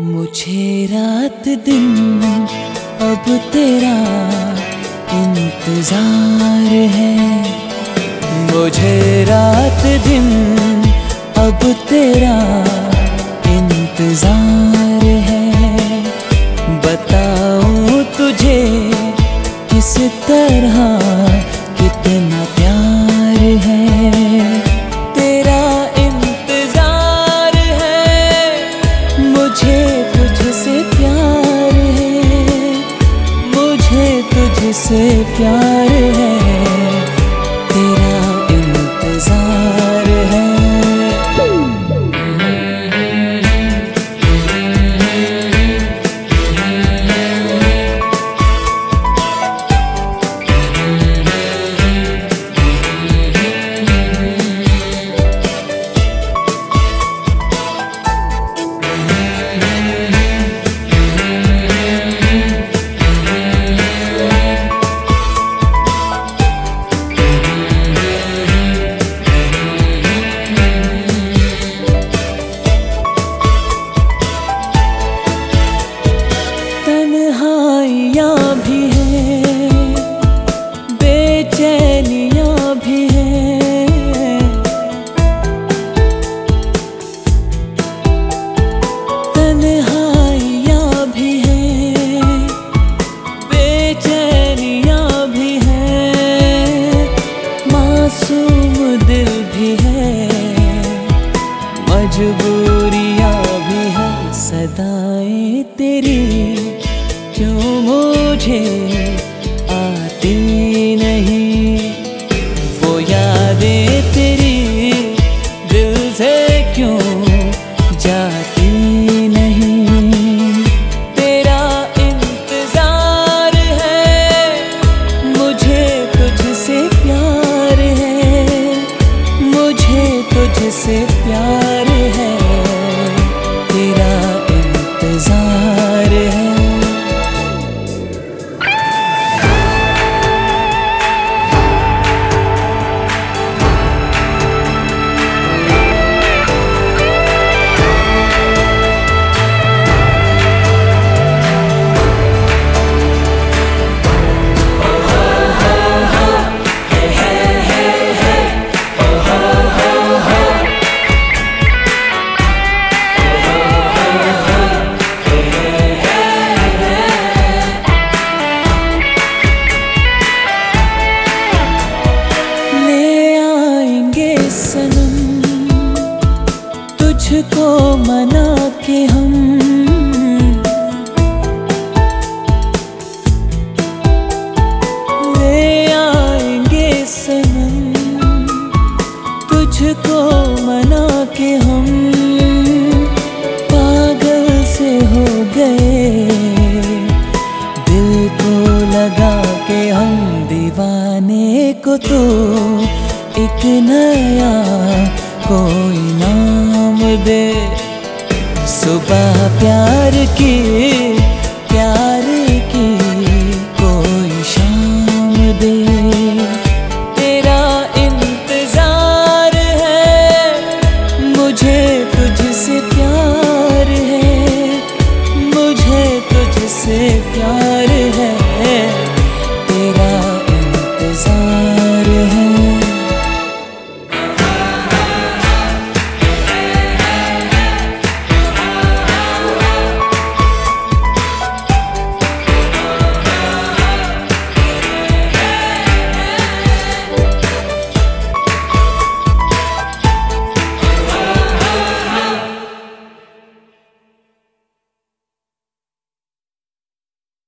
मुझे रात दिन अब तेरा इंतज़ार है। मुझे रात दिन अब तेरा तुझसे प्यार है। day. जाती नहीं। तेरा इंतज़ार है मुझे प्यार है। मुझे प्यार तुझको मना के हम। ले आएँगे सनम, तुझको मना के हम। पागल से हो गए, दिल को लगा के हम। दीवाने को तो एक नया कोई नाम दे सुबह प्यार की